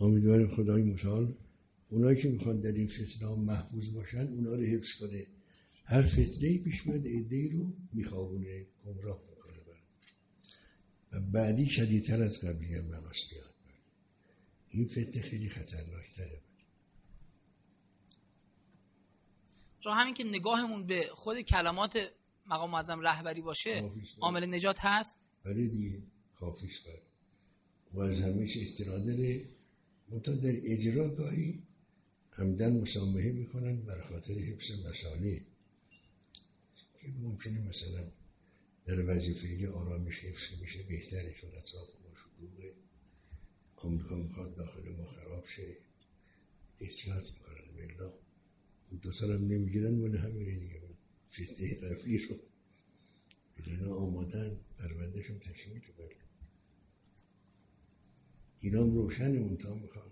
امیدوارم خدای متعال اونایی که می‌خوان در این فتنه محفوظ باشن اونا رو حفظ کنه. هر فتنه پیش میاد ایده رو میخوابونه گمراه می‌کنه. و بعدی شدیدتر از قبلی هم نماز بیاد. این فتنه خیلی خطرناکتره. چون همین که نگاهمون به خود کلمات مقام معظم رهبری باشه عامل نجات هست. ولی بله دیگه کافیش بر و از همیش استراد داره. منتها در اجرا گاهی همدن مسامحه می‌کنن بر خاطر حفظ مساله که ممکنه مثلا در وظیفه آرامش حفظ میشه بهتره چون اطراف ما شلوغه آمریکا می‌خواد داخل ما خراب شه. احتیاط می‌کنن بالله دو سال هم نمی‌گیرن من همینه دیگه. فتنه قفلی رو. اینا آمادن پروندهشون تکمیل بر اینا هم روشن منتها می‌خوان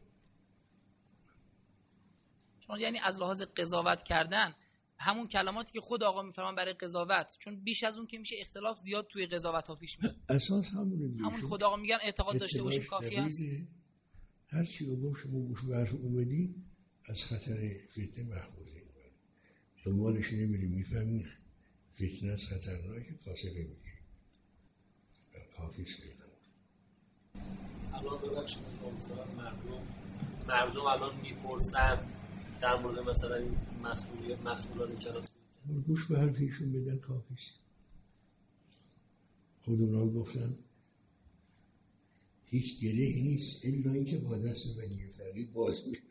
چون یعنی از لحاظ قضاوت کردن همون کلماتی که خود آقا میفرمان برای قضاوت چون بیش از اون که میشه اختلاف زیاد توی قضاوت ها پیش میاد. اساس همونه همون خود آقا میگن اعتقاد داشته باشیم کافی است. هر چی رو گفت شما گوش بر اومدی از خطر فتنه محفوظی دنبالش نمیریم می‌فهمی فتنه از خطرناکه فاصله می‌گیریم کافی سیدن الان ببخشید مثلا مردم مردم الان می‌پرسند در مورد مثلا این مسئولیت مسئولان کلاس گوش به حرفیشون بدن کافیست خود اونا گفتن هیچ گره نیست الا اینکه با دست ولی باز میشه.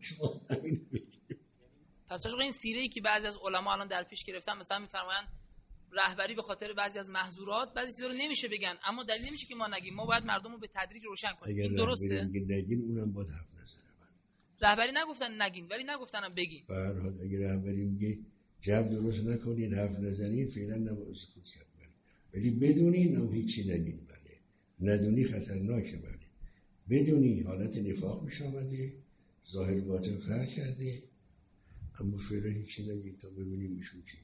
شما همین پس این سیره ای که بعضی از علما الان در پیش گرفتن مثلا میفرمایند رهبری به خاطر بعضی از محظورات بعضی چیزا رو نمیشه بگن. اما دلیل نمیشه که ما نگیم. ما باید مردم رو به تدریج روشن کنیم. این درسته؟ نگین اونم باید حرف نزنه. رهبری نگفتن نگین ولی نگفتنم بگین به هر حال اگه رهبری میگه جو درست نکنین حرف نزنین فعلا نباید سکوت کرد. ولی بدونین هم هیچی نگین بله. ندونی خطرناکه. بله. بدونی حالت نفاق میشه آمده ظاهر باطن فرق کرده اما فعلا هیچی نگید تا ببینیم میشون چی